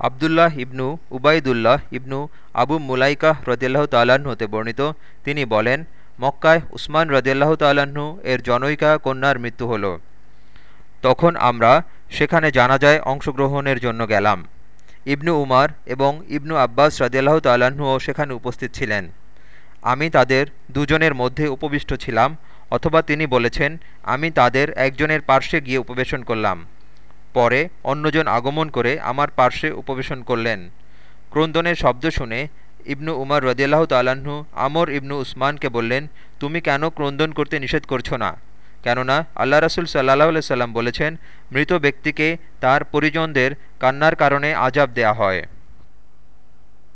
আবদুল্লাহ ইবনু উবাইদুল্লাহ ইবনু আবু মুলাইকাহ রদিয়াল্লাহ তাল্লাহ্ন হতে বর্ণিত। তিনি বলেন, মক্কায় উসমান রদিয়াল্লাহ তাল্লাহ্ন এর জনৈকা কন্যার মৃত্যু হল। তখন আমরা সেখানে জানাজায় অংশগ্রহণের জন্য গেলাম। ইবনু উমার এবং ইবনু আব্বাস রদিয়াল্লাহ তাল্লাহ্নও সেখানে উপস্থিত ছিলেন। আমি তাদের দুজনের মধ্যে উপবিষ্ট ছিলাম, অথবা তিনি বলেছেন, আমি তাদের একজনের পার্শ্বে গিয়ে উপবেশন করলাম। পরে অন্যজন আগমন করে আমার পার্শ্বে উপবেশন করলেন। ক্রন্দনের শব্দ শুনে ইবনু উমার রদিয়াল্লাহ তাল্লাহ্ন আমর ইবনু উসমানকে বললেন, তুমি কেন ক্রন্দন করতে নিষেধ করছ না? কেননা আল্লাহ রসুল সাল্লাহ সাল্লাম বলেছেন, মৃত ব্যক্তিকে তার পরিজনদের কান্নার কারণে আজাব দেয়া হয়।